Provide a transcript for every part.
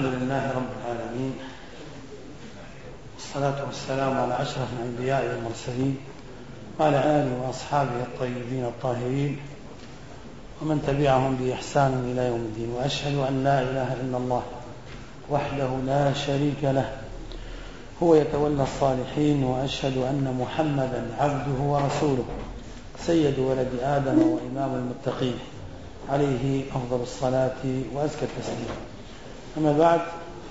الحمد لله رب العالمين والصلاة والسلام على أشرف الأنبياء والمرسلين وعلى آله وأصحابه الطيبين الطاهرين ومن تبعهم بإحسان إلى يوم الدين وأشهد أن لا إله إلا الله وحده لا شريك له هو يتولى الصالحين وأشهد أن محمدا عبده ورسوله سيد ولد آدم وإمام المتقين عليه أفضل الصلاة وأزكى التسليم أما بعد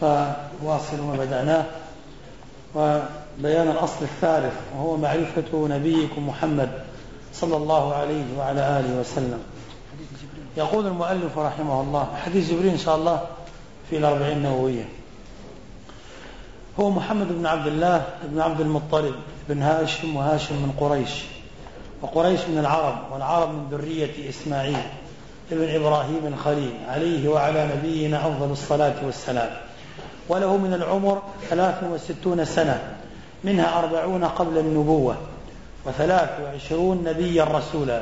فواصل ما بدأناه وبيان الأصل الثالث وهو معرفة نبيكم محمد صلى الله عليه وعلى آله وسلم. يقول المؤلف رحمه الله حديث جبريل إن شاء الله في الأربعين النووية. هو محمد بن عبد الله بن عبد المطلب بن هاشم وهاشم من قريش. وقريش من العرب والعرب من ذرية إسماعيل. ابن إبراهيم الخليل عليه وعلى نبينا أفضل الصلاة والسلام. وله من العمر ثلاث وستون سنة منها أربعون قبل النبوة وثلاث وعشرون نبيا رسولا.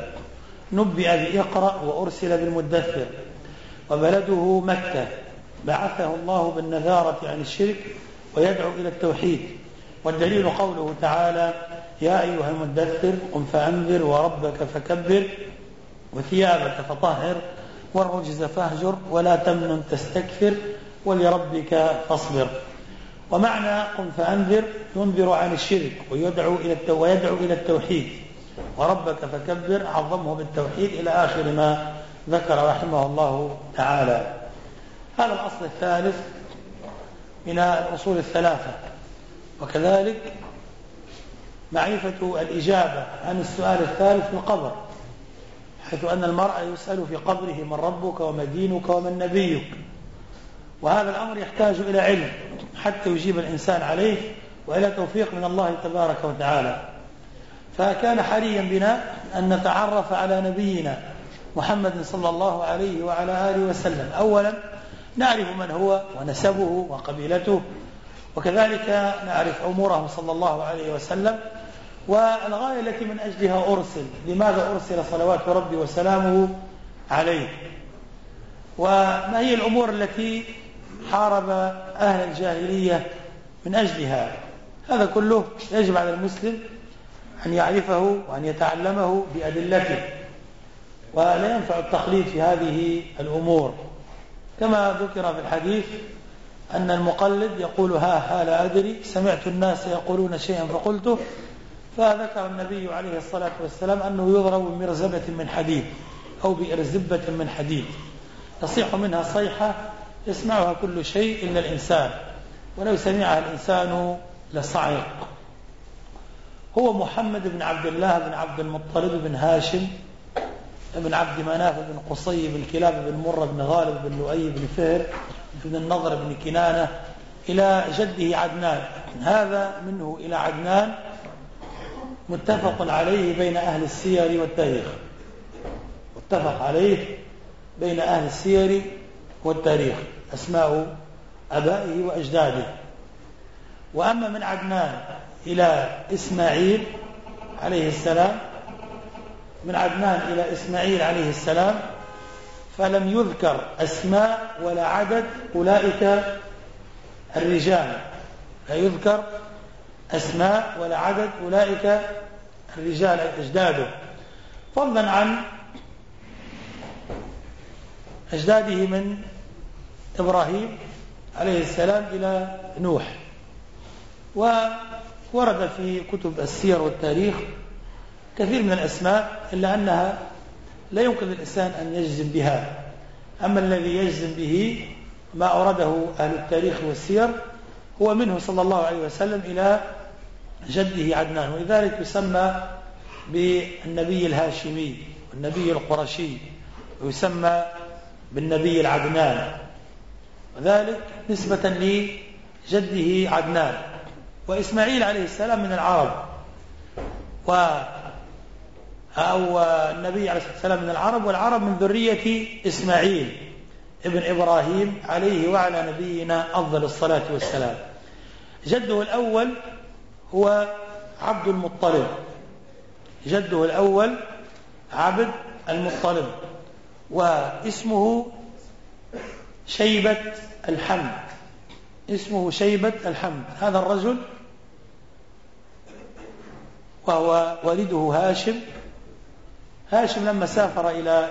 نبئ بإقرأ وأرسل بالمدثر. وبلده مكة. بعثه الله بالنذارة عن الشرك ويدعو إلى التوحيد. والدليل قوله تعالى يا أيها المدثر قم فأنذر وربك فكبر وثيابك فطهر والرجز فاهجر ولا تمنن تستكثر ولربك فاصبر. ومعنى قم فأنذر ينذر عن الشرك ويدعو إلى ويدعو إلى التوحيد. وربك فكبر عظمه بالتوحيد إلى آخر ما ذكر رحمه الله تعالى. هذا الأصل الثالث من الأصول الثلاثة. وكذلك معرفة الإجابة عن السؤال الثالث من القبر حيث أن المرأة يسأل في قبره من ربك وما دينك ومن نبيك. وهذا الأمر يحتاج إلى علم حتى يجيب الإنسان عليه وإلى توفيق من الله تبارك وتعالى. فكان حريا بنا أن نتعرف على نبينا محمد صلى الله عليه وعلى آله وسلم. أولا نعرف من هو ونسبه وقبيلته وكذلك نعرف عمره صلى الله عليه وسلم والغاية التي من أجلها أرسل لماذا أرسل صلوات ربي وسلامه عليه؟ وما هي الأمور التي حارب أهل الجاهلية من أجلها؟ هذا كله يجب على المسلم أن يعرفه وأن يتعلمه بأدلته ولا ينفع التخليد في هذه الأمور. كما ذكر في الحديث أن المقلد يقول ها ها لا أدري سمعت الناس يقولون شيئا فقلته فذكر النبي عليه الصلاة والسلام أنه يضرب بمرزبة من حديد أو بإرزبة من حديد. يصيح منها صيحة يسمعها كل شيء إلا الإنسان ولو سمعها الإنسان لصعق. هو محمد بن عبد الله بن عبد المطلب بن هاشم بن عبد مناف بن قصي بن كلاب بن مرة بن غالب بن لؤي بن فهر بن النضر بن كنانة إلى جده عدنان. هذا منه إلى عدنان متفق عليه بين أهل السير والتاريخ. متفق عليه بين أهل السير والتاريخ. أسماء أبائه وأجداده. وأما من عدنان إلى إسماعيل عليه السلام من عدنان إلى إسماعيل عليه السلام فلم يذكر أسماء ولا عدد أولئك الرجال. لا يذكر أسماء ولا عدد أولئك الرجال أجداده. فضلا عن أجداده من إبراهيم عليه السلام إلى نوح. وورد في كتب السير والتاريخ كثير من الأسماء إلا أنها لا يمكن للإنسان أن يجزم بها. أما الذي يجزم به ما أورده أهل التاريخ والسير هو منه صلى الله عليه وسلم إلى جده عدنان. ولذلك يسمى بالنبي الهاشمي والنبي القرشي ويسمى بالنبي العدنان. وذلك نسبة لجده عدنان. وإسماعيل عليه السلام من العرب. و أو النبي عليه الصلاة والسلام من العرب والعرب من ذرية إسماعيل ابن إبراهيم عليه وعلى نبينا أفضل الصلاة والسلام. جده الأول هو عبد المطلب. جده الأول عبد المطلب. واسمه شيبة الحمد. اسمه شيبة الحمد. هذا الرجل وهو والده هاشم. هاشم لما سافر إلى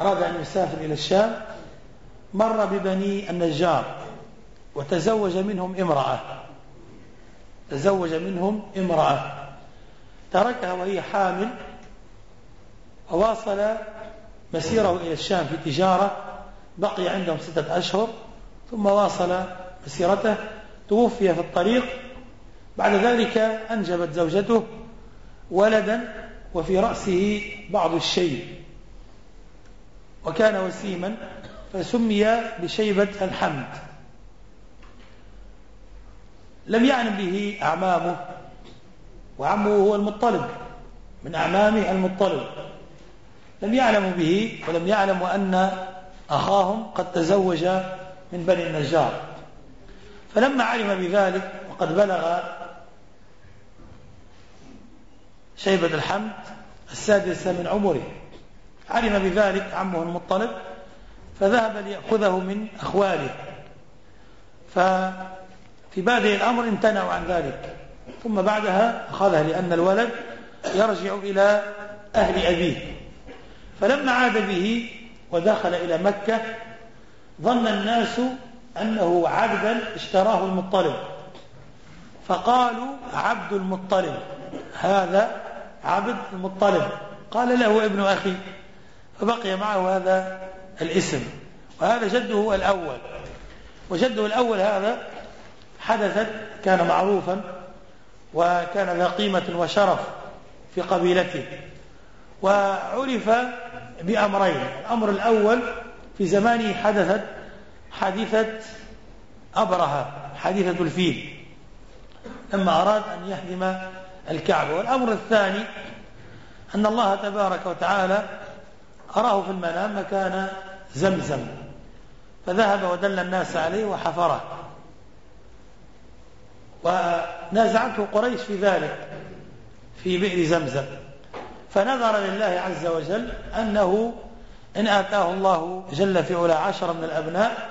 أراد أن يسافر إلى الشام مر ببني النجار وتزوج منهم امرأة. تزوج منهم امرأة. تركها وهي حامل. وواصل مسيره إلى الشام في تجارة. بقي عندهم ستة أشهر. ثم واصل مسيرته. توفي في الطريق. بعد ذلك أنجبت زوجته ولدا وفي رأسه بعض الشيب وكان وسيما فسمي بشيبة الحمد. لم يعلم به أعمامه. وعمه هو المطلب. من أعمامه المطلب. لم يعلموا به ولم يعلموا أن أخاهم قد تزوج من بني النجار. فلما علم بذلك وقد بلغ شيبة الحمد السادسة من عمره. علم بذلك عمه المطلب فذهب ليأخذه من أخواله. ف في بادئ الأمر امتنعوا عن ذلك. ثم بعدها أخذها لأن الولد يرجع إلى أهل أبيه. فلما عاد به ودخل إلى مكة ظن الناس أنه عبدا اشتراه المطلب. فقالوا عبد المطلب. هذا عبد المطلب. قال له ابن أخي. فبقي معه هذا الاسم. وهذا جده الأول. وجده الأول هذا حدثت كان معروفا وكان ذا قيمة وشرف في قبيلته. وعرف بأمرين. الأمر الأول في زمانه حدثت حادثة أبرهة حادثة الفيل. لما أراد أن يهدم الكعبة. والأمر الثاني أن الله تبارك وتعالى أراه في المنام مكان زمزم. فذهب ودل الناس عليه وحفره. ونازعته قريش في ذلك في بئر زمزم. فنذر لله عز وجل أنه إن آتاه الله جل في علا عشر من الأبناء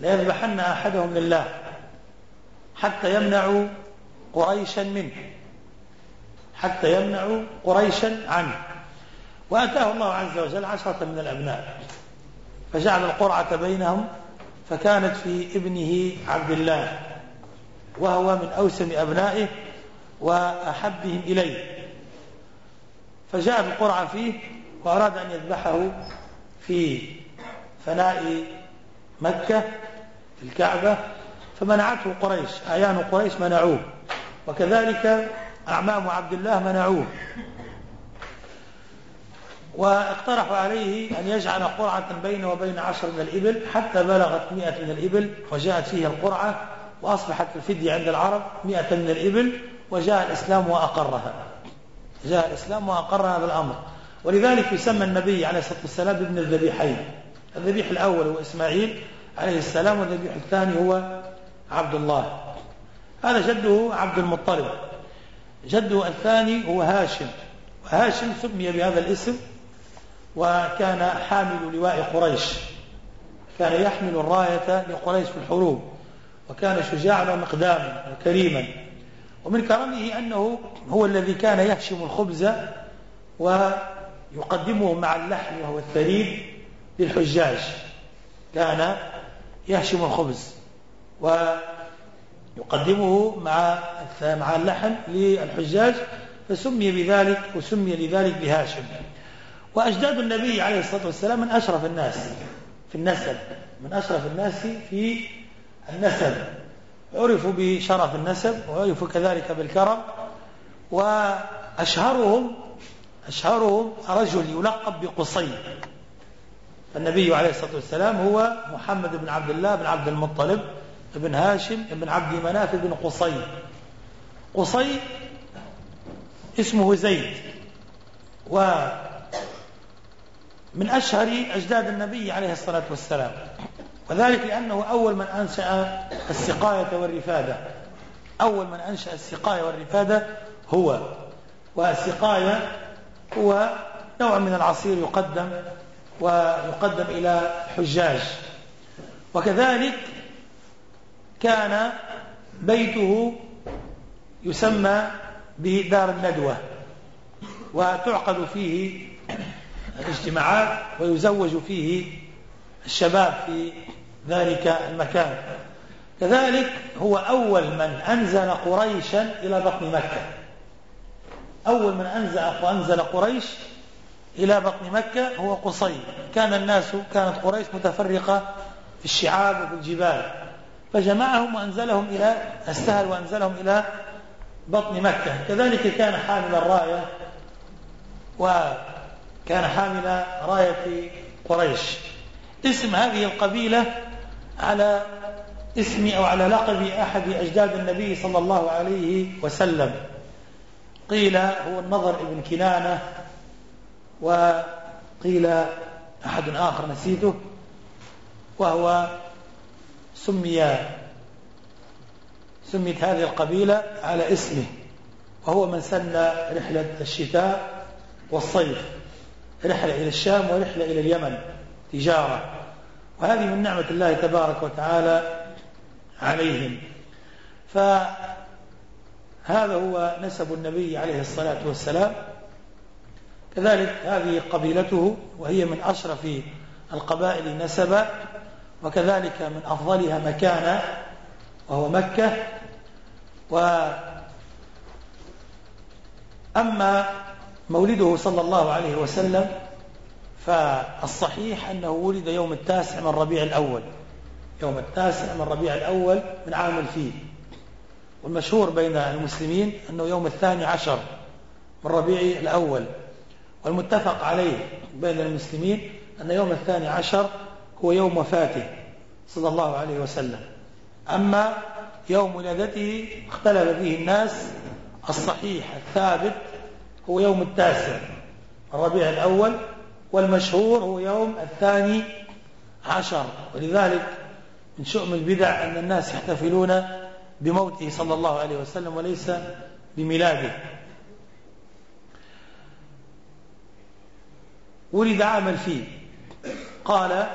ليذبحن أحدهم لله حتى يمنعوا قريشا منه حتى يمنعوا قريشا عنه. وأتاه الله عز وجل عشرة من الأبناء فجعل القرعة بينهم فكانت في ابنه عبد الله. وهو من أوسم أبنائه وأحبهم إليه. فجاء بقرعة فيه وأراد أن يذبحه في فناء مكة في الكعبة فمنعته قريش أعيان قريش منعوه وكذلك أعمام عبد الله منعوه. واقترحوا عليه أن يجعل قرعة بينه وبين عشر من الإبل حتى بلغت مئة من الإبل وجاءت فيه القرعة وأصبحت الفدية عند العرب مئة من الإبل وجاء الإسلام وأقرها. جاء الإسلام وأقر هذا الأمر ولذلك يسمى النبي عليه الصلاة والسلام بابن الذبيحين. الذبيح الأول هو إسماعيل عليه السلام والذبيح الثاني هو عبد الله. هذا جده عبد المطلب. جده الثاني هو هاشم. وهاشم سمي بهذا الاسم وكان حامل لواء قريش. كان يحمل الراية لقريش في الحروب. وكان شجاعا ومقداما كريما ومن كرمه أنه هو الذي كان يهشم الخبز ويقدمه مع اللحم وهو الثريد للحجاج. كان يهشم الخبز ويقدمه مع مع اللحم للحجاج فسمي بذلك وسمي لذلك بهاشم. وأجداد النبي عليه الصلاة والسلام من أشرف الناس في النسب من أشرف الناس في النسب. عرفوا بشرف النسب وعرفوا كذلك بالكرم وأشهرهم أشهرهم رجل يلقب بقصي. النبي عليه الصلاة والسلام هو محمد بن عبد الله بن عبد المطلب بن هاشم بن عبد مناف بن قصي. قصي اسمه زيد. و من أشهر أجداد النبي عليه الصلاة والسلام. وذلك لأنه أول من أنشأ السقاية والرفادة. أول من أنشأ السقاية والرفادة هو. والسقاية هو نوع من العصير يقدم ويقدم إلى الحجاج وكذلك كان بيته يسمى بدار الندوة. وتعقد فيه الاجتماعات ويزوج فيه الشباب في ذلك المكان. كذلك هو أول من أنزل قريشا إلى بطن مكة. أول من أنزل, أنزل قريش إلى بطن مكة هو قصي. كان الناس كانت قريش متفرقة في الشعاب وفي الجبال. فجمعهم وأنزلهم إلى السهل وأنزلهم إلى بطن مكة. كذلك كان حامل الراية وكان حامل راية قريش. اسم هذه القبيلة على اسم أو على لقب أحد أجداد النبي صلى الله عليه وسلم. قيل هو النظر ابن كنانة وقيل أحد آخر نسيته وهو سمي سميت هذه القبيلة على اسمه وهو من سن رحلة الشتاء والصيف رحلة إلى الشام ورحلة إلى اليمن تجارة. وهذه من نعمة الله تبارك وتعالى عليهم. فهذا هو نسب النبي عليه الصلاة والسلام. كذلك هذه قبيلته وهي من أشرف القبائل نسبا وكذلك من أفضلها مكانا وهو مكة. و أما مولده صلى الله عليه وسلم فالصحيح أنه ولد يوم التاسع من ربيع الأول. يوم التاسع من ربيع الأول من عام الفيل. والمشهور بين المسلمين أنه يوم الثاني عشر من ربيع الأول. والمتفق عليه بين المسلمين أن يوم الثاني عشر هو يوم وفاته صلى الله عليه وسلم. أما يوم ولادته اختلف فيه الناس الصحيح الثابت هو يوم التاسع من ربيع الأول والمشهور هو يوم الثاني عشر. ولذلك من شؤم البدع أن الناس يحتفلون بموته صلى الله عليه وسلم وليس بميلاده. ولد عام الفيل قال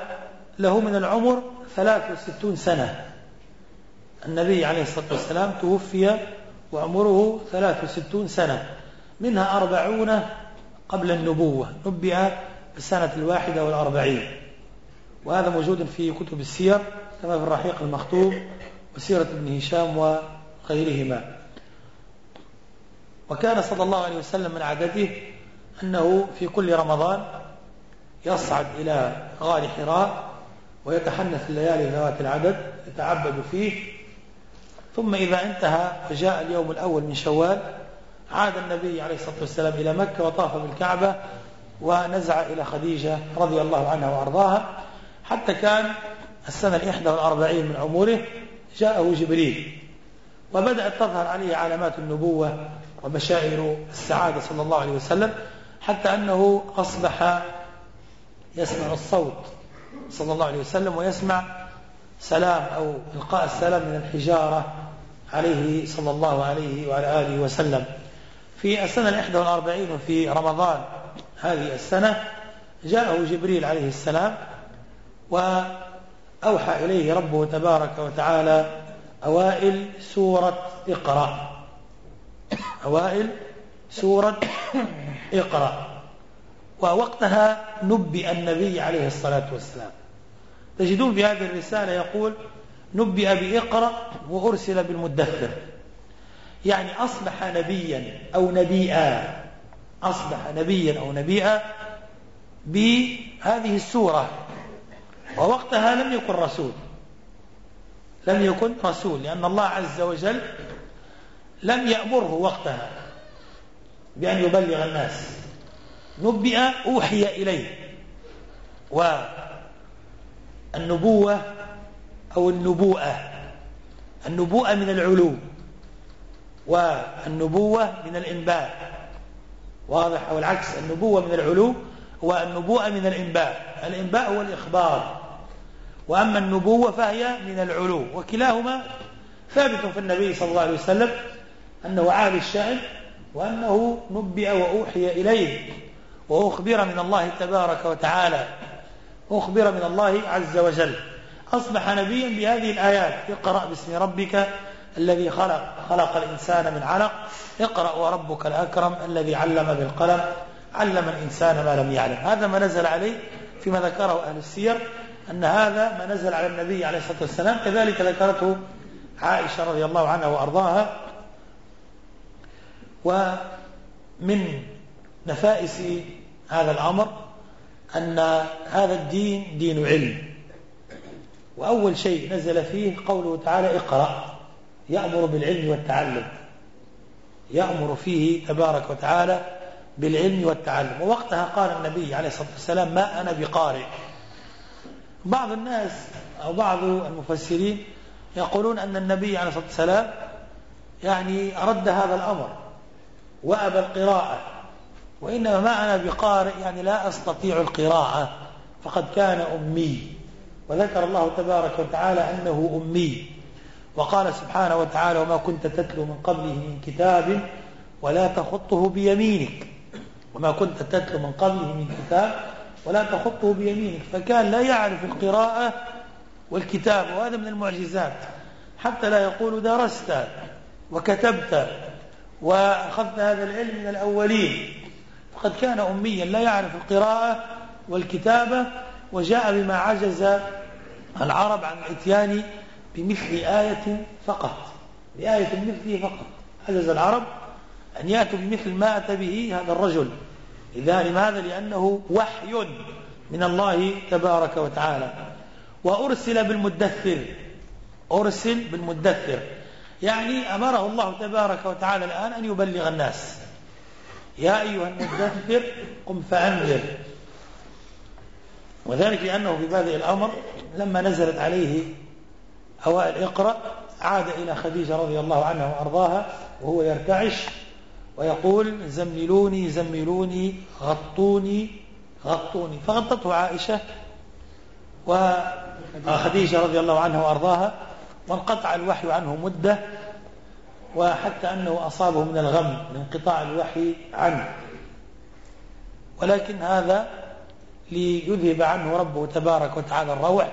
له من العمر 63 سنة. النبي عليه الصلاة والسلام توفي وعمره 63 سنة. منها أربعون قبل النبوة. نبئ في السنة الواحدة والأربعين. وهذا موجود في كتب السير كما في الرحيق المخطوب وسيرة ابن هشام وغيرهما. وكان صلى الله عليه وسلم من عادته أنه في كل رمضان يصعد إلى غار حراء ويتحنث الليالي ذوات العدد يتعبد فيه. ثم إذا انتهى وجاء اليوم الأول من شوال عاد النبي عليه الصلاة والسلام إلى مكة وطاف بالكعبة ونزع إلى خديجة رضي الله عنها وأرضاها حتى كان السنة الإحدى والأربعين من عمره جاءه جبريل. وبدأت تظهر عليه علامات النبوة وبشائر السعادة صلى الله عليه وسلم حتى أنه أصبح يسمع الصوت صلى الله عليه وسلم ويسمع سلام أو إلقاء السلام من الحجارة عليه صلى الله عليه وعلى آله وسلم. في السنة الإحدى والأربعين وفي رمضان هذه السنة جاءه جبريل عليه السلام وأوحى إليه ربه تبارك وتعالى أوائل سورة اقرأ. أوائل سورة اقرأ. ووقتها نبئ النبي عليه الصلاة والسلام. تجدون في هذه الرسالة يقول نبئ بإقرأ وأرسل بالمدثر. يعني أصبح نبيا أو نبيئا أصبح نبيا أو نبيئا بهذه السورة. ووقتها لم يكن رسول. لم يكن رسول لأن الله عز وجل لم يأمره وقتها بأن يبلغ الناس. نبئ أوحي إليه. والنبوة أو النبوءة. النبوءة من العلو والنبوة من الإنباء. واضح أو العكس النبوة من العلو والنبوءة من الإنباء. الإنباء هو الإخبار. وأما النبوة فهي من العلو. وكلاهما ثابت في النبي صلى الله عليه وسلم أنه عالي الشأن وأنه نبئ وأوحي إليه. وأخبر من الله تبارك وتعالى. أخبر من الله عز وجل. أصبح نبيا بهذه الآيات. اقرأ باسم ربك الذي خلق, خلق الإنسان من علق اقرأ وربك الأكرم الذي علم بالقلم علم الإنسان ما لم يعلم. هذا ما نزل عليه فيما ذكره أهل السير أن هذا ما نزل على النبي عليه الصلاة والسلام كذلك ذكرته عائشة رضي الله عنها وأرضاها. ومن نفائس هذا الأمر أن هذا الدين دين علم. وأول شيء نزل فيه قوله تعالى اقرأ. يأمر بالعلم والتعلم. يأمر فيه تبارك وتعالى بالعلم والتعلم. ووقتها قال النبي عليه الصلاة والسلام ما أنا بقارئ. بعض الناس أو بعض المفسرين يقولون أن النبي عليه الصلاة والسلام يعني رد هذا الأمر وأبى القراءة. وإنما ما أنا بقارئ يعني لا أستطيع القراءة. فقد كان أمي. وذكر الله تبارك وتعالى أنه أمي. وقال سبحانه وتعالى وما كنت تتلو من قبله من كتاب ولا تخطه بيمينك. وما كنت تتلو من قبله من كتاب ولا تخطه بيمينك. فكان لا يعرف القراءة والكتاب وهذا من المعجزات. حتى لا يقول درست وكتبت وأخذت هذا العلم من الأولين. فقد كان أميا لا يعرف القراءة والكتابة وجاء بما عجز العرب عن اتيان بمثل آية فقط. بآية مثله فقط. عجز العرب أن يأتوا بمثل ما أتى به هذا الرجل. إذا لماذا؟ لأنه وحي من الله تبارك وتعالى. وأرسل بالمدثر. أرسل بالمدثر. يعني أمره الله تبارك وتعالى الآن أن يبلغ الناس. يا أيها المدثر قم فأنذر. وذلك لأنه في بادئ الأمر لما نزلت عليه هواء اقرأ عاد إلى خديجة رضي الله عنها وأرضاها وهو يرتعش ويقول زملوني زملوني غطوني غطوني. فغطته عائشة وخديجة رضي الله عنها وأرضاها وانقطع الوحي عنه مدة وحتى أنه أصابه من الغم من انقطاع الوحي عنه. ولكن هذا ليذهب عنه ربه تبارك وتعالى الروع.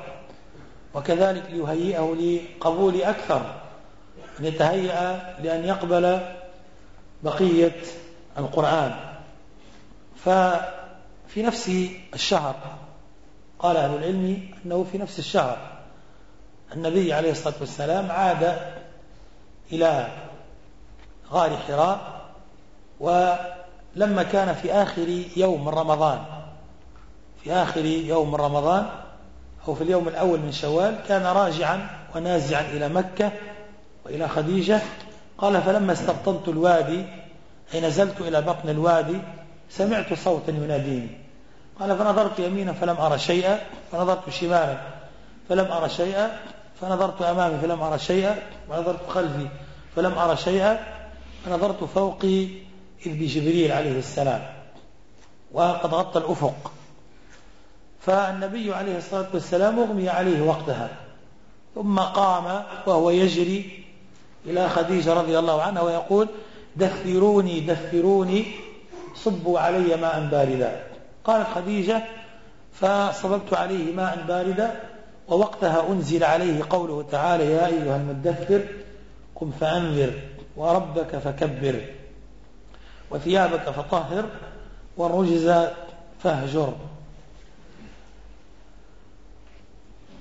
وكذلك يهيئه لقبول أكثر أن يتهيأ لأن يقبل بقية القرآن. ففي نفس الشهر قال أهل العلم أنه في نفس الشهر النبي عليه الصلاة والسلام عاد إلى غار حراء ولما كان في آخر يوم من رمضان في آخر يوم من رمضان أو في اليوم الأول من شوال كان راجعا ونازعا إلى مكة وإلى خديجة. قال فلما استبطنت الوادي أي نزلت إلى بطن الوادي سمعت صوتا يناديني. قال فنظرت يمينا فلم أرى شيئا فنظرت شمالا فلم أرى شيئا فنظرت أمامي فلم أرى شيئا ونظرت خلفي فلم أرى شيئا فنظرت فوقي إذ بجبريل عليه السلام. وقد غطى الأفق. فالنبي عليه الصلاة والسلام أغمي عليه وقتها ثم قام وهو يجري إلى خديجة رضي الله عنها ويقول دثروني دثروني صبوا علي ماء باردا. قالت خديجة فصببت عليه ماء باردا ووقتها أنزل عليه قوله تعالى يا أيها المدثر قم فأنذر وربك فكبر وثيابك فطهر والرجز فاهجر.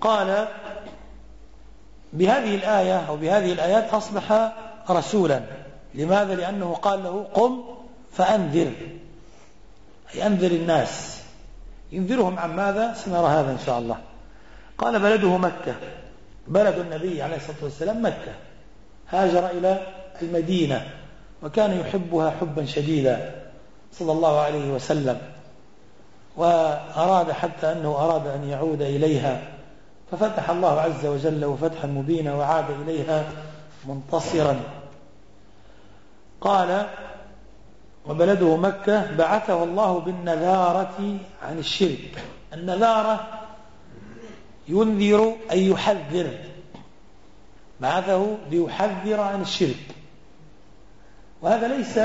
قال بهذه الآية أو بهذه الآيات أصبح رسولا. لماذا؟ لأنه قال له قم فأنذر. أي أنذر الناس. ينذرهم عن ماذا؟ سنرى هذا إن شاء الله. قال بلده مكة. بلد النبي عليه الصلاة والسلام مكة. هاجر إلى المدينة وكان يحبها حبا شديدا صلى الله عليه وسلم. وأراد حتى أنه أراد أن يعود إليها. ففتح الله عز وجل فتحا مبينا وعاد إليها منتصرا. قال وبلده مكة بعثه الله بالنذارة عن الشرك. النذارة ينذر أي يحذر. بعثه ليحذر عن الشرك. وهذا ليس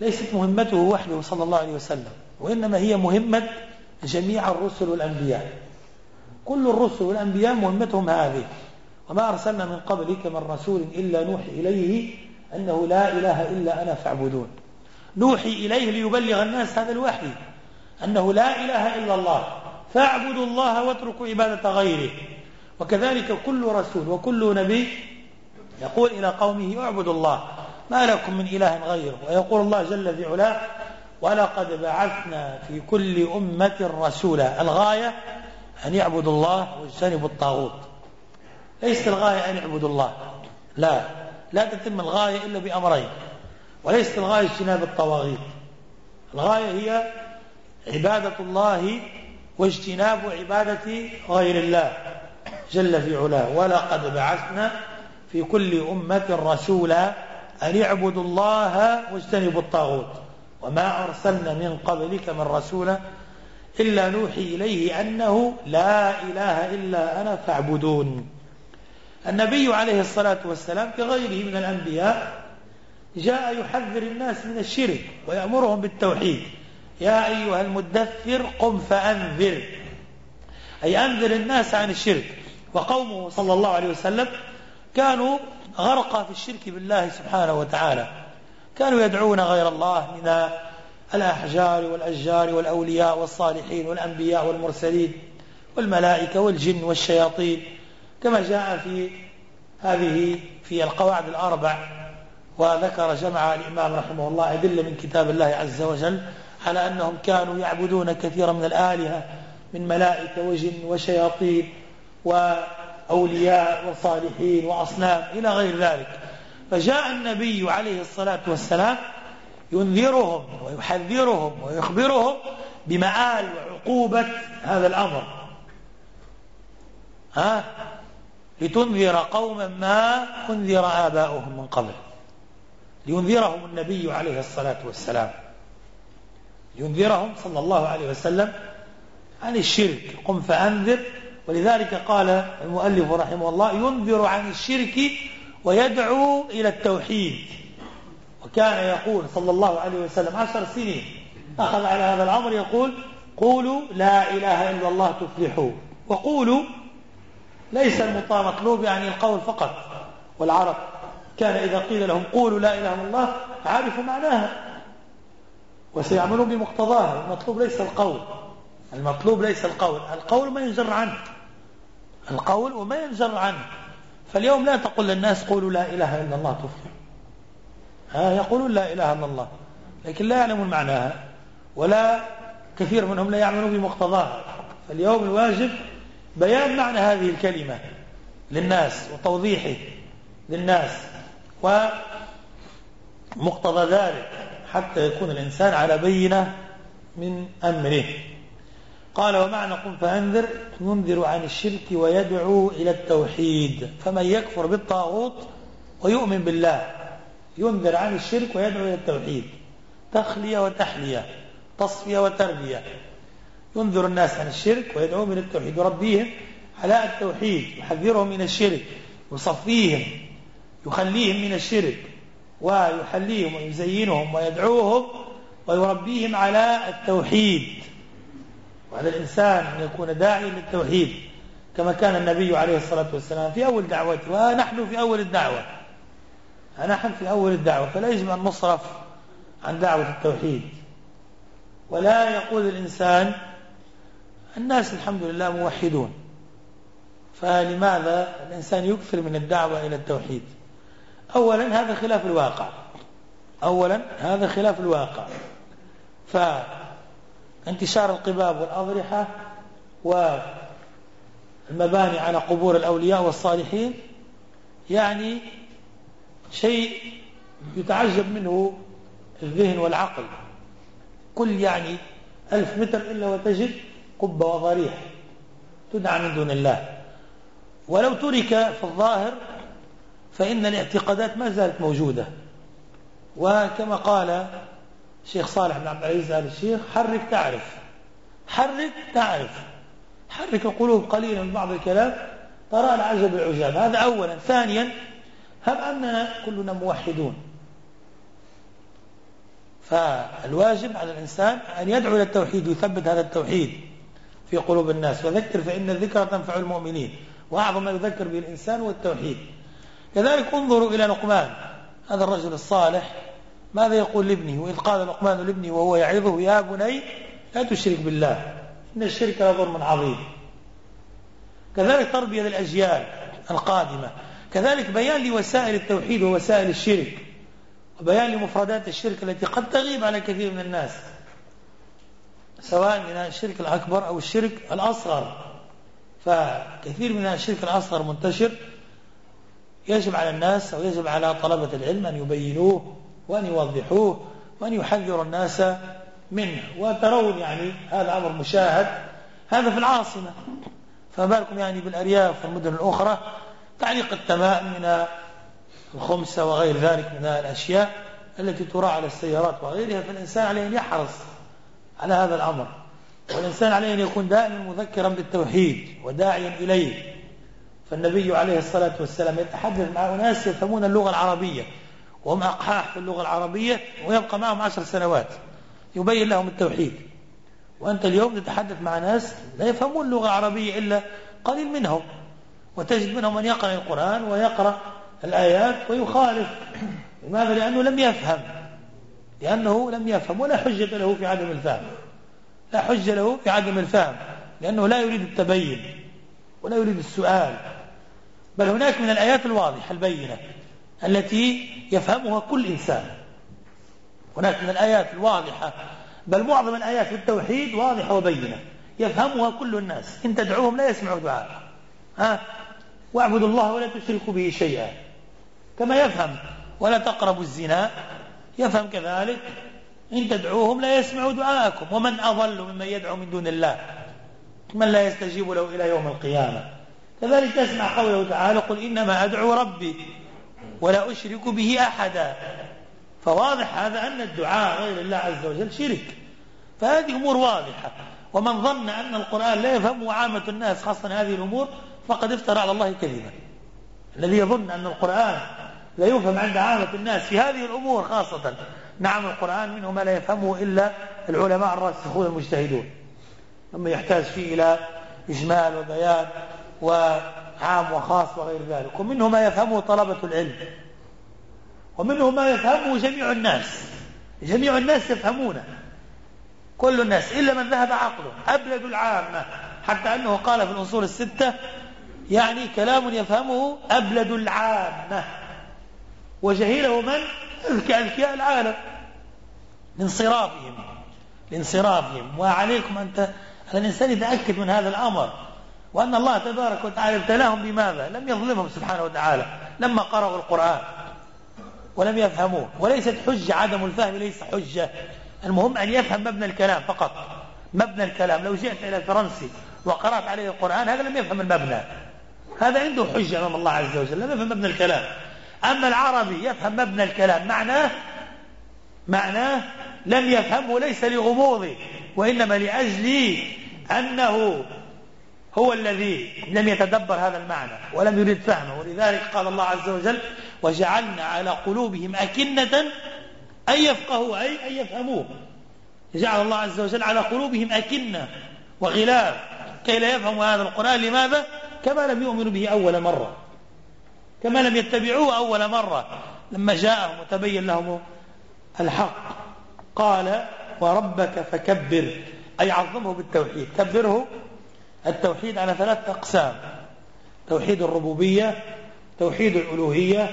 ليست مهمته وحده صلى الله عليه وسلم وإنما هي مهمة جميع الرسل والأنبياء. كل الرسل والأنبياء مهمتهم هذه. وما أرسلنا من قبلك من رسول إلا نوحي إليه أنه لا إله إلا أنا فاعبدون. نوحي إليه ليبلغ الناس هذا الوحي أنه لا إله إلا الله فاعبدوا الله واتركوا عبادة غيره. وكذلك كل رسول وكل نبي يقول إلى قومه اعبدوا الله ما لكم من إله غيره. ويقول الله جل في علاه ولقد بعثنا في كل أمة رسولا. الغاية أن يعبد الله ويجتنب الطاغوت. ليست الغاية أن يعبد الله. لا. لا تتم الغاية إلا بأمرين. وليست الغاية اجتناب الطواغيت. الغاية هي عبادة الله واجتناب عبادة غير الله جل في علاه. ولقد بعثنا في كل أمة رسولا أن يعبدوا الله واجتنبوا الطاغوت. وما أرسلنا من قبلك من رسولا إلا نوحي إليه أنه لا إله إلا أنا فاعبدون. النبي عليه الصلاة والسلام كغيره من الأنبياء جاء يحذر الناس من الشرك ويأمرهم بالتوحيد. يا أيها المدثر قم فأنذر. أي أنذر الناس عن الشرك. وقومه صلى الله عليه وسلم كانوا غرقا في الشرك بالله سبحانه وتعالى. كانوا يدعون غير الله من الأحجار والأشجار والأولياء والصالحين والأنبياء والمرسلين والملائكة والجن والشياطين كما جاء في هذه في القواعد الأربع وذكر جمع الإمام رحمه الله أدلة من كتاب الله عز وجل على أنهم كانوا يعبدون كثيرا من الآلهة من ملائكة وجن وشياطين وأولياء وصالحين وأصنام إلى غير ذلك. فجاء النبي عليه الصلاة والسلام ينذرهم ويحذرهم ويخبرهم بمآل وعقوبة هذا الأمر. ها؟ لتنذر قوما ما أنذر آباؤهم من قبل. لينذرهم النبي عليه الصلاة والسلام. لينذرهم صلى الله عليه وسلم عن الشرك. قم فأنذر. ولذلك قال المؤلف رحمه الله ينذر عن الشرك ويدعو إلى التوحيد. وكان يقول صلى الله عليه وسلم عشر سنين. أخذ على هذا الأمر يقول قولوا لا إله إلا الله تفلحوا. وقولوا ليس المطلوب مطلوب يعني القول فقط. والعرب كان إذا قيل لهم قولوا لا إله إلا الله عرفوا معناها. وسيعملون بمقتضاها. المطلوب ليس القول. المطلوب ليس القول. القول ما ينزر عنه. القول وما ينزر عنه. فاليوم لا تقل للناس قولوا لا إله إلا الله تفلحوا. ها يقولون لا إله إلا الله لكن لا يعلمون معناها ولا كثير منهم لا يعملون بمقتضاها. فاليوم الواجب بيان معنى هذه الكلمة للناس وتوضيحه للناس ومقتضى ذلك حتى يكون الإنسان على بينة من أمره. قال ومعنى قم فأنذر ينذر عن الشرك ويدعو إلى التوحيد فمن يكفر بالطاغوت ويؤمن بالله. ينذر عن الشرك ويدعو إلى التوحيد. تخلية وتحلية تصفية وتربية. ينذر الناس عن الشرك ويدعوهم إلى التوحيد. يربيهم على التوحيد يحذرهم من الشرك يصفيهم يخليهم من الشرك ويحليهم ويزينهم ويدعوهم ويربيهم على التوحيد. وعلى الإنسان أن يكون داعيا للتوحيد كما كان النبي عليه الصلاة والسلام في أول دعوته. ونحن في أول الدعوة. نحن في أول الدعوة فلا يجب أن نصرف عن دعوة التوحيد. ولا يقول الإنسان الناس الحمد لله موحدون. فلماذا الإنسان يكثر من الدعوة إلى التوحيد؟ أولا هذا خلاف الواقع. أولا هذا خلاف الواقع. فانتشار القباب والأضرحة والمباني على قبور الأولياء والصالحين يعني شيء يتعجب منه الذهن والعقل. كل يعني ألف متر إلا وتجد قبة وضريح تدعى من دون الله. ولو ترك في الظاهر فإن الاعتقادات ما زالت موجودة. وكما قال الشيخ صالح بن عبد العزيز آل الشيخ حرك تعرف. حرك تعرف. حرك القلوب قليلا من بعض الكلام ترى العجب العجاب. هذا أولا. ثانيا هم أننا كلنا موحدون. فالواجب على الإنسان أن يدعو إلى التوحيد ويثبت هذا التوحيد في قلوب الناس. وذكر فإن الذكر تنفع المؤمنين. وأعظم ما يذكر به الإنسان هو التوحيد. كذلك انظروا إلى لقمان. هذا الرجل الصالح. ماذا يقول لابنه؟ وإذ قال لقمان لابنه وهو يعظه يا بني لا تشرك بالله. إن الشرك لظلم عظيم. كذلك تربية للأجيال القادمة. كذلك بيان لوسائل التوحيد ووسائل الشرك وبيان لمفردات الشرك التي قد تغيب على كثير من الناس سواء من الشرك الأكبر أو الشرك الأصغر. فكثير من الشرك الأصغر منتشر يجب على الناس أو يجب على طلبة العلم أن يبينوه وأن يوضحوه وأن يحذر الناس منه. وترون يعني هذا أمر مشاهد. هذا في العاصمة. فما بالكم يعني بالأرياف والمدن الأخرى تعليق التمائم من الخمسة وغير ذلك من الأشياء التي ترى على السيارات وغيرها فالإنسان عليه أن يحرص على هذا الأمر. والإنسان عليه أن يكون دائما مذكرا بالتوحيد وداعيا إليه. فالنبي عليه الصلاة والسلام يتحدث مع أناس يفهمون اللغة العربية وهم أقحاح في اللغة العربية ويبقى معهم عشر سنوات. يبين لهم التوحيد. وأنت اليوم تتحدث مع ناس لا يفهمون اللغة العربية إلا قليل منهم. وتجد منهم من يقرأ القرآن ويقرأ الآيات ويخالف. لماذا؟ لأنه لم يفهم. لأنه لم يفهم ولا حجة له في عدم الفهم. لا حجة له في عدم الفهم. لأنه لا يريد التبين ولا يريد السؤال. بل هناك من الآيات الواضحة البينة التي يفهمها كل إنسان. هناك من الآيات الواضحة. بل معظم الآيات في التوحيد واضحة وبينة. يفهمها كل الناس. إن تدعوهم لا يسمعوا دعاءك. ها؟ واعبدوا الله ولا تشركوا به شيئا. كما يفهم ولا تقربوا الزنا. يفهم كذلك. إن تدعوهم لا يسمعوا دعاءكم. ومن أضل ممن يدعو من دون الله. من لا يستجيب له إلى يوم القيامة. كذلك تسمع قوله تعالى قل إنما أدعو ربي ولا أشرك به أحدا. فواضح هذا أن الدعاء غير الله عز وجل شرك. فهذه أمور واضحة. ومن ظن أن القرآن لا يفهمه عامة الناس خاصة هذه الأمور فقد افترى على الله كذبا. الذي يظن أن القرآن لا يفهم عند عامة الناس في هذه الأمور خاصة. نعم القرآن منه ما لا يفهمه إلا العلماء الراسخون المجتهدون. ثم يحتاج فيه إلى إجمال وبيان وعام وخاص وغير ذلك. ومنه ما يفهمه طلبة العلم. ومنه ما يفهمه جميع الناس. جميع الناس يفهمونه كل الناس إلا من ذهب عقله. أبلد العامة. حتى أنه قال في الأصول الستة يعني كلام يفهمه أبلد العامة. وجهله من؟ كأذكياء العالم. لانصرافهم. لانصرافهم. وعليكم أنت الإنسان يتأكد من هذا الأمر. وأن الله تبارك وتعالى ابتلاهم بماذا؟ لم يظلمهم سبحانه وتعالى. لما قرأوا القرآن. ولم يفهموه. وليست حجة عدم الفهم ليس حجة. المهم أن يفهم مبنى الكلام فقط. مبنى الكلام. لو جئت إلى فرنسي وقرأت عليه القرآن هذا لم يفهم المبنى. هذا عنده حجة أمام الله عز وجل. لم يفهم مبنى الكلام. أما العربي يفهم مبنى الكلام معناه معناه لم يفهمه ليس لغموضه وإنما لأجل أنه هو الذي لم يتدبر هذا المعنى ولم يريد فهمه. ولذلك قال الله عز وجل وجعلنا على قلوبهم أكنة أن يفقهوا أي أن يفهموه. جعل الله عز وجل على قلوبهم أكنة وغلاف. كي لا يفهموا هذا القرآن لماذا؟ كما لم يؤمنوا به أول مرة. كما لم يتبعوه أول مرة. لما جاءهم وتبين لهم الحق قال وربك فكبر. أي عظمه بالتوحيد. كبره التوحيد على ثلاث أقسام توحيد الربوبية توحيد الألوهية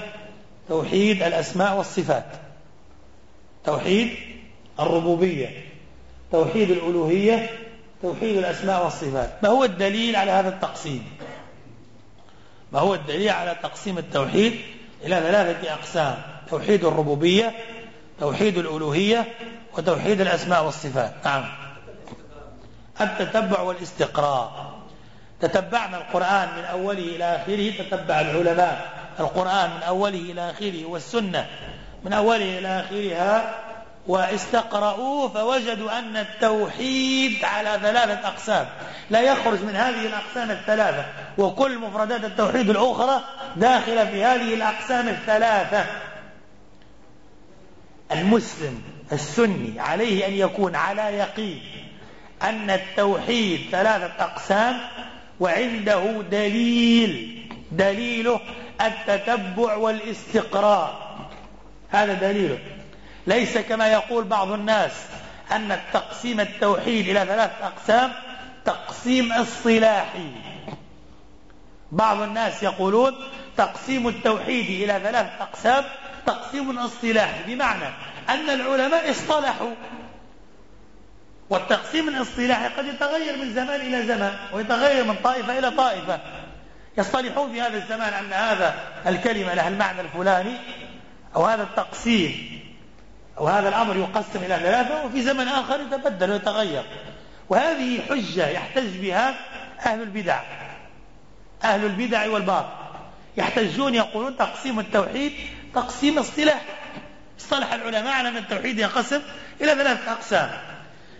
توحيد الأسماء والصفات. توحيد الربوبية توحيد الألوهية توحيد الأسماء والصفات. ما هو الدليل على هذا التقسيم؟ ما هو الدليل على تقسيم التوحيد إلى ثلاثة أقسام توحيد الربوبية توحيد الألوهية وتوحيد الأسماء والصفات. نعم. التتبع والاستقراء. تتبعنا القرآن من أوله إلى آخره تتبع العلماء. القرآن من أوله إلى آخره والسنة من أوله إلى آخرها واستقرؤوه فوجدوا أن التوحيد على ثلاثة أقسام. لا يخرج من هذه الأقسام الثلاثة وكل مفردات التوحيد الأخرى داخلة في هذه الأقسام الثلاثة. المسلم السني عليه أن يكون على يقين أن التوحيد ثلاثة أقسام وعنده دليل دليله التتبع والاستقراء هذا دليله. ليس كما يقول بعض الناس أن التقسيم التوحيد إلى ثلاث أقسام تقسيم اصطلاحي بعض الناس يقولون تقسيم التوحيد إلى ثلاث أقسام تقسيم اصطلاحي بمعنى أن العلماء اصطلحوا. والتقسيم الاصطلاحي قد يتغير من زمان إلى زمان ويتغير من طائفة إلى طائفة. يصطلحون في هذا الزمان أن هذا الكلمة لها المعنى الفلاني أو هذا التقسيم. وهذا الأمر يقسم إلى ثلاثة وفي زمن آخر يتبدل ويتغير. وهذه حجة يحتج بها أهل البدع. أهل البدع والباطل. يحتجون يقولون تقسيم التوحيد تقسيم اصطلاح اصطلح العلماء على أن التوحيد ينقسم إلى ثلاثة أقسام.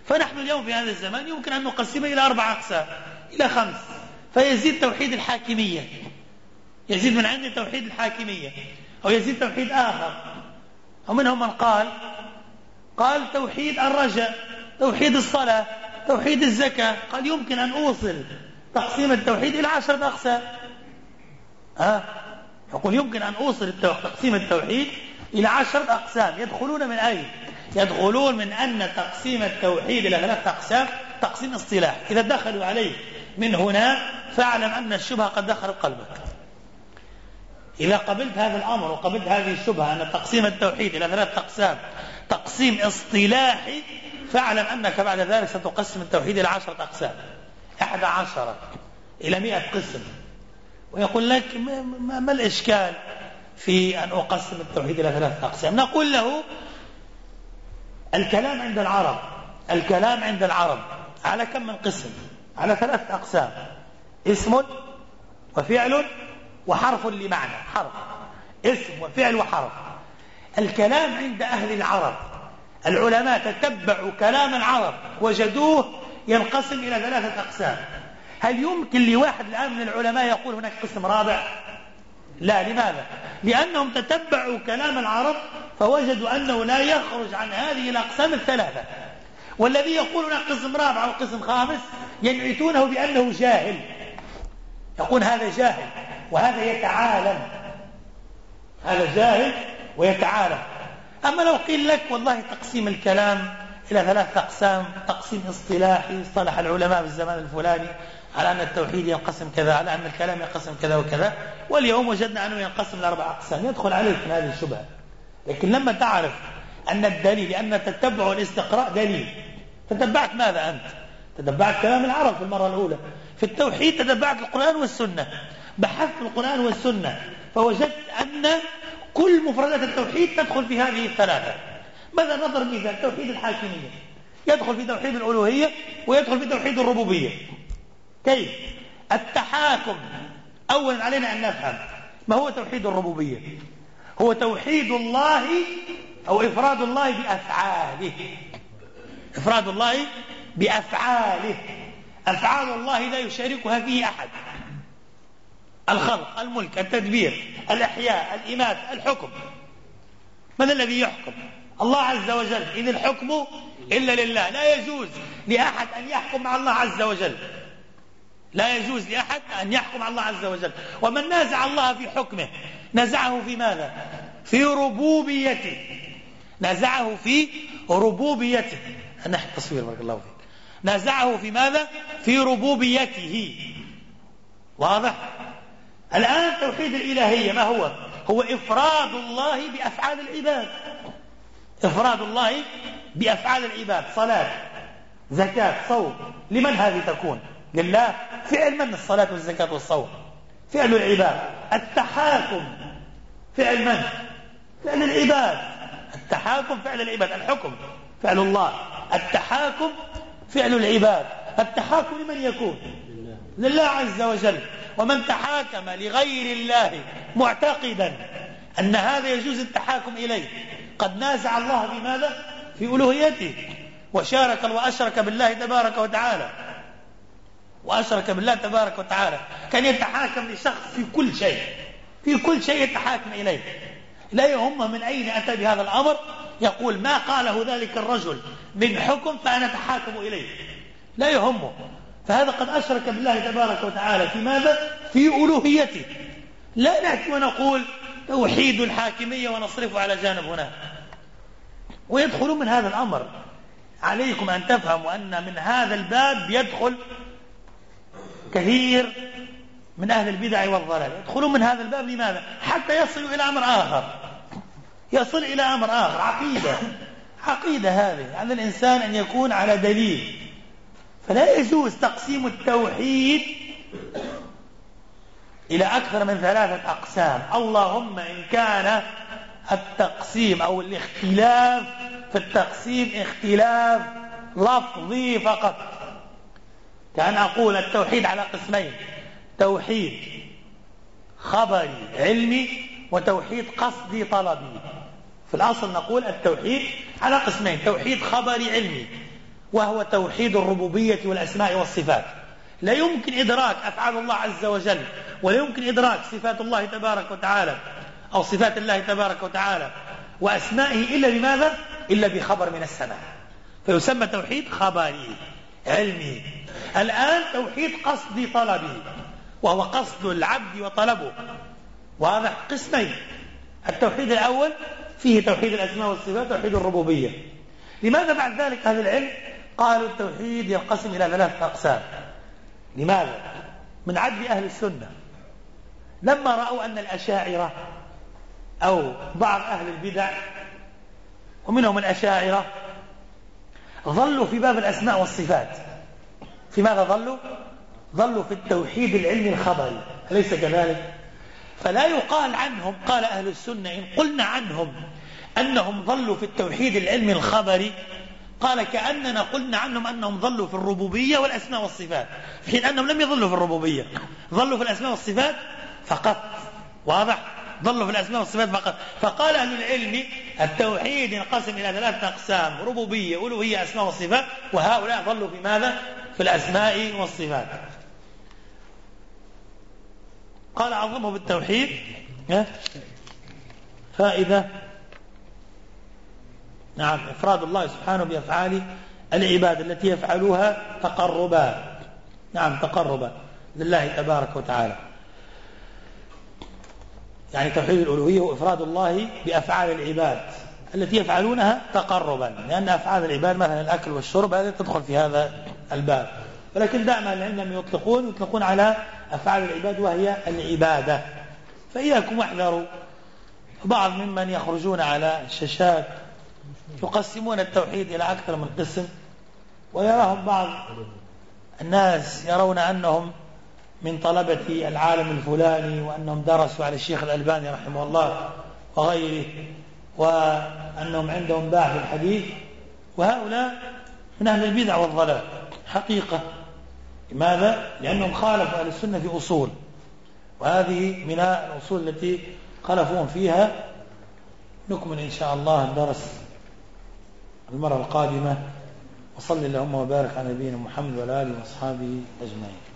فنحن اليوم في هذا الزمان يمكن أن نقسمه إلى أربع أقسام إلى خمس. فيزيد توحيد الحاكمية. يزيد من عند توحيد الحاكمية أو يزيد توحيد آخر. ومنهم من قال قال توحيد الرجاء توحيد الصلاة توحيد الزكاة. قال يمكن أن أوصل تقسيم التوحيد إلى عشرة أقسام. ها؟ يقول يمكن أن أوصل تقسيم التوحيد إلى عشرة أقسام. يدخلون من أين؟ يدخلون من أن تقسيم التوحيد إلى ثلاثة أقسام تقسيم اصطلاح إذا دخلوا عليه من هنا فاعلم أن الشبهة قد دخلت قلبك. إذا قبلت هذا الأمر وقبلت هذه الشبهة أن تقسيم التوحيد إلى ثلاث أقسام تقسيم اصطلاحي فاعلم أنك بعد ذلك ستقسم التوحيد إلى عشرة أقسام. أحد عشرة إلى مئة قسم. ويقول لك ما, ما الإشكال في أن أقسم التوحيد إلى ثلاثة أقسام؟ نقول له الكلام عند العرب الكلام عند العرب على كم من قسم؟ على ثلاثة أقسام. اسم وفعل وحرف لمعنى حرف. اسم وفعل وحرف. الكلام عند أهل العرب. العلماء تتبعوا كلام العرب. وجدوه ينقسم إلى ثلاثة أقسام. هل يمكن لواحد الآن من العلماء يقول هناك قسم رابع؟ لا لماذا؟ لأنهم تتبعوا كلام العرب فوجدوا أنه لا يخرج عن هذه الأقسام الثلاثة. والذي يقول هناك قسم رابع أو قسم خامس ينعتونه بأنه جاهل. يقول هذا جاهل. وهذا يتعالم. هذا جاهل ويتعالم. أما لو قيل لك والله تقسيم الكلام إلى ثلاثة أقسام تقسيم اصطلاحي اصطلح العلماء في الزمان الفلاني على أن التوحيد ينقسم كذا على أن الكلام ينقسم كذا وكذا واليوم وجدنا أنه ينقسم لأربع أقسام. يدخل عليك من هذه الشبهة. لكن لما تعرف أن الدليل لأن تتبع الاستقراء دليل تتبعت ماذا أنت؟ تتبعت كلام العرب في المرة الأولى. في التوحيد تتبعت القرآن والسنة. بحث القرآن والسنة فوجدت أن كل مفردات التوحيد تدخل في هذه الثلاثة. ماذا نظر مثال توحيد الحاكمية. يدخل في توحيد الألوهية ويدخل في توحيد الربوبية. كيف؟ التحاكم. أولا علينا أن نفهم ما هو توحيد الربوبية. هو توحيد الله أو إفراد الله بأفعاله. إفراد الله بأفعاله. أفعال الله لا يشاركها فيه أحد. الخلق الملك التدبير الإحياء الإمات الحكم. من الذي يحكم؟ الله عز وجل. إن الحكم إلا لله. لا يجوز لأحد أن يحكم مع الله عز وجل. لا يجوز لأحد أن يحكم على الله عز وجل. ومن نازع الله في حكمه نزعه في ماذا؟ في ربوبيته. نزعه في ربوبيته. نحن تصوير بارك الله فيك. نزعه في ماذا؟ في ربوبيته. واضح؟ الآن توحيد الإلهية ما هو؟ هو إفراد الله بأفعال العباد. إفراد الله بأفعال العباد. صلاة زكاة صوم. لمن هذه تكون؟ لله. فعل من؟ الصلاة والزكاة والصوم. فعل العباد. التحاكم. فعل من؟ فعل العباد. التحاكم فعل العباد. الحكم فعل الله. التحاكم فعل العباد. التحاكم لمن يكون؟ لله. عز وجل. ومن تحاكم لغير الله معتقدا أن هذا يجوز التحاكم إليه. قد نازع الله في ماذا؟ في ألوهيته. وشارك وأشرك بالله تبارك وتعالى. وأشرك بالله تبارك وتعالى. كان يتحاكم لشخص في كل شيء. في كل شيء يتحاكم إليه. لا يهم من أين أتى بهذا الأمر. يقول ما قاله ذلك الرجل. من حكم فأنا أتحاكم إليه. لا يهمه. فهذا قد أشرك بالله تبارك وتعالى في ماذا؟ في ألوهيته. لا نأتي ونقول توحيد الحاكمية ونصرفه على جانب هناك ويدخل من هذا الأمر عليكم أن تفهموا أن من هذا الباب يدخل كثير من أهل البدع والضلال. يدخلون من هذا الباب لماذا؟ حتى يصلوا إلى أمر آخر. يصل إلى أمر آخر. عقيدة. عقيدة هذه. على الإنسان أن يكون على دليل. فلا يجوز تقسيم التوحيد إلى أكثر من ثلاثة أقسام. اللهم إن كان التقسيم أو الاختلاف في التقسيم اختلاف لفظي فقط. كأن أقول التوحيد على قسمين توحيد خبري علمي وتوحيد قصدي طلبي. في الأصل نقول التوحيد على قسمين توحيد خبري علمي. وهو توحيد الربوبية والأسماء والصفات. لا يمكن إدراك أفعال الله عز وجل ولا يمكن إدراك صفات الله تبارك وتعالى أو صفات الله تبارك وتعالى وأسمائه إلا بماذا؟ إلا بخبر من السماء. فيسمى توحيد خبري علمي. الآن توحيد قصد طلبي وهو قصد العبد وطلبه. وهذا قسمين. التوحيد الأول فيه توحيد الأسماء والصفات توحيد الربوبية. لماذا بعد ذلك أهل العلم؟ قالوا التوحيد ينقسم إلى ثلاثة أقسام لماذا؟ من عدل أهل السنة لما رأوا أن الأشاعرة أو بعض أهل البدع ومنهم الأشاعرة ظلوا في باب الأسماء والصفات في ماذا ظلوا؟ ظلوا في التوحيد العلمي الخبري أليس كذلك؟ فلا يقال عنهم قال أهل السنة إن قلنا عنهم أنهم ظلوا في التوحيد العلمي الخبري قال كأننا قلنا عنهم أنهم ظلوا في الربوبية والأسماء والصفات. في حين أنهم لم يظلوا في الربوبية. ظلوا في الأسماء والصفات فقط. واضح؟ ظلوا في الأسماء والصفات فقط. فقال أهل العلم التوحيد ينقسم إلى ثلاثة أقسام ربوبية ألوهية أسماء وصفات وهؤلاء ظلوا في ماذا؟ في الأسماء والصفات. قال عظمه بالتوحيد فائدة نعم إفراد الله سبحانه بأفعال العباد التي يفعلوها تقربا. نعم تقربا لله تبارك وتعالى. يعني توحيد الألوهية وإفراد الله بأفعال العباد التي يفعلونها تقربا. لأن أفعال العباد مثلا الأكل والشرب هذه تدخل في هذا الباب. ولكن دائما العلم يطلقون يطلقون على أفعال العباد وهي العبادة. فإياكم واحذروا بعض ممن يخرجون على الشاشات يقسمون التوحيد إلى أكثر من قسم ويراهم بعض. الناس يرون أنهم من طلبة العالم الفلاني وأنهم درسوا على الشيخ الألباني رحمه الله وغيره وأنهم عندهم باع في الحديث. وهؤلاء من أهل البدع والضلال. حقيقة. لماذا؟ لأنهم خالفوا أهل السنة في أصول. وهذه من الأصول التي خالفوهم فيها. نكمل إن شاء الله الدرس. المرة القادمة وصل اللهم وبارك على نبينا محمد وعلى آله وأصحابه أجمعين.